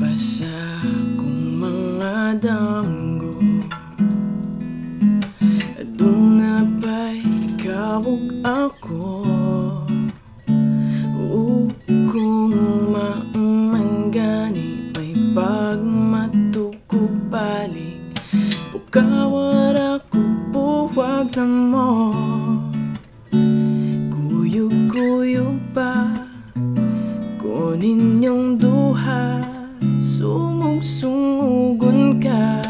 Pasa kong mga danggo. Doon na ba'y kawag ako Bukawar ako buwag na mo. Kuyog-kuyog pa Kunin yung duha. Sumug-sungugon ka.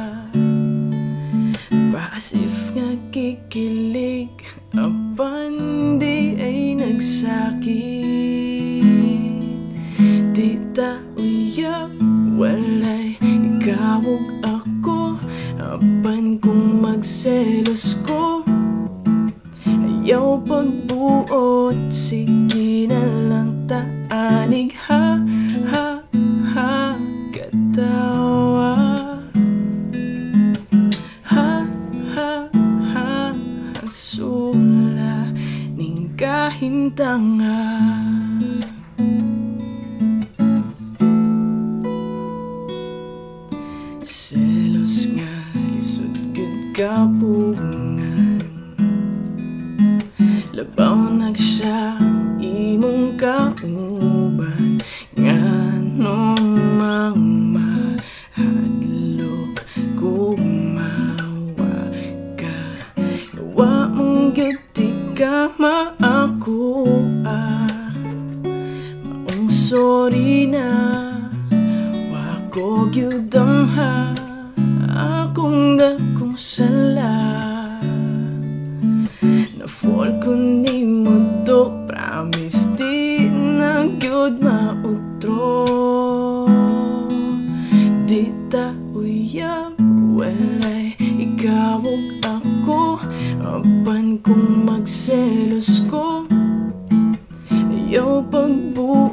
Pasif nga kikilig Apan di ay nagsakit. Di ta uyak Walay ako. Apan kung magselos ko. Ayaw pagbuot Sige na lang taanig. Ha Ha ha Katawa. Ha ha ha Hasula Ning kahintanga. Selos nga lisod gud kapungan Labaw nagsya imong kauban. Nganong mang mahadlok kung mawa ka? Nawa mong di ka maakuha Maong sorry na Wako gyud ang ha sala na fall ko ni mo to Promise di na gyud mautro Di ta uyab Walay ikawog ako Apan kung magselos ko Ayaw pagbuot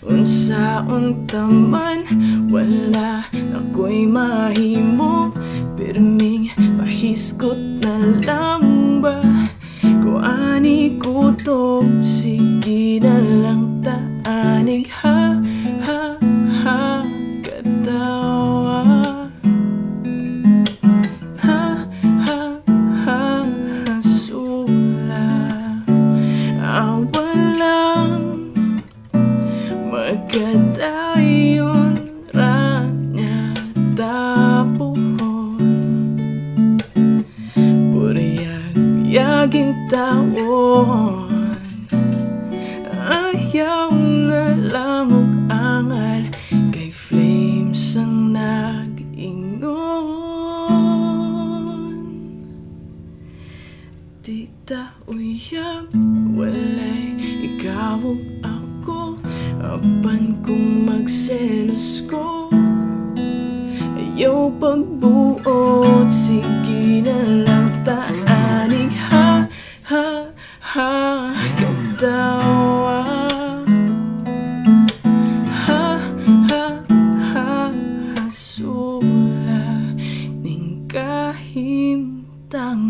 Unsaon taman Wala ako'y mahimo. Pirming pahiskot na lang ba? Ko ani kutob Sige na lang Magkadayon Ranya tapuhon Puriyag Yaging tawon Ayaw na lang og angal Kay flames ang nag-ingon. Di ta uyab Walay ikawog ako Kapan kong magselos ko. Ayaw pagbuot Sige na lang taanig. Ha, ha, ha Katawa Ha, ha, ha Hasula Ning kahimtang